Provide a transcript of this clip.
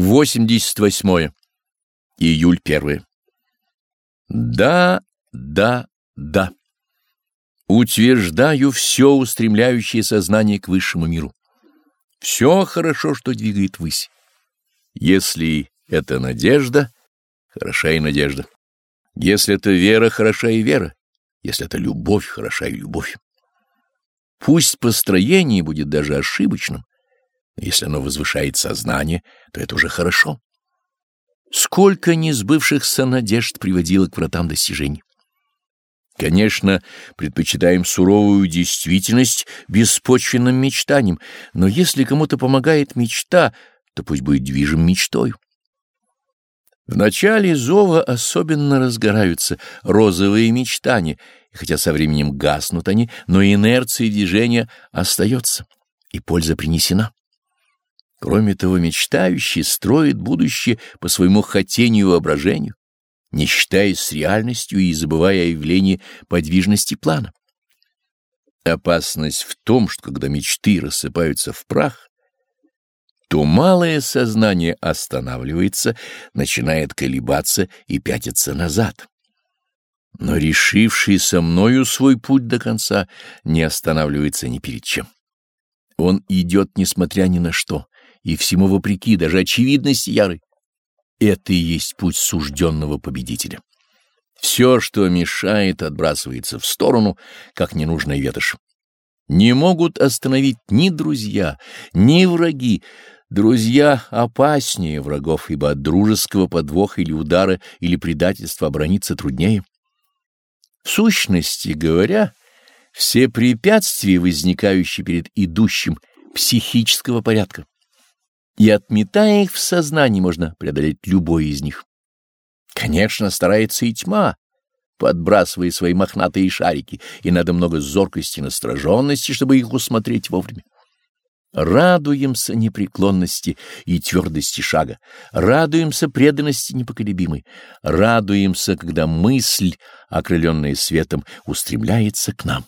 88. Июль 1. Да, да, да. Утверждаю все устремляющее сознание к высшему миру. Все хорошо, что двигает ввысь. Если это надежда, хороша и надежда. Если это вера, хороша и вера. Если это любовь, хороша и любовь. Пусть построение будет даже ошибочным, если оно возвышает сознание, то это уже хорошо. Сколько несбывшихся надежд приводило к вратам достижений. Конечно, предпочитаем суровую действительность беспочвенным мечтаниям, но если кому-то помогает мечта, то пусть будет движим мечтой. В начале зова особенно разгораются розовые мечтания, и хотя со временем гаснут они, но инерция движения остается, и польза принесена. Кроме того, мечтающий строит будущее по своему хотению и воображению, не считаясь с реальностью и забывая о явлении подвижности плана. Опасность в том, что когда мечты рассыпаются в прах, то малое сознание останавливается, начинает колебаться и пятиться назад. Но решивший со мною свой путь до конца не останавливается ни перед чем. Он идет, несмотря ни на что, и всему вопреки, даже очевидности ярой. Это и есть путь сужденного победителя. Все, что мешает, отбрасывается в сторону, как ненужная ветошь. Не могут остановить ни друзья, ни враги. Друзья опаснее врагов, ибо от дружеского подвоха или удара или предательства оборониться труднее. В сущности говоря, все препятствия, возникающие перед идущим психического порядка, и отметая их в сознании, можно преодолеть любой из них. Конечно, старается и тьма, подбрасывая свои мохнатые шарики, и надо много зоркости и настороженности, чтобы их усмотреть вовремя. Радуемся непреклонности и твердости шага, радуемся преданности непоколебимой, радуемся, когда мысль, окрыленная светом, устремляется к нам.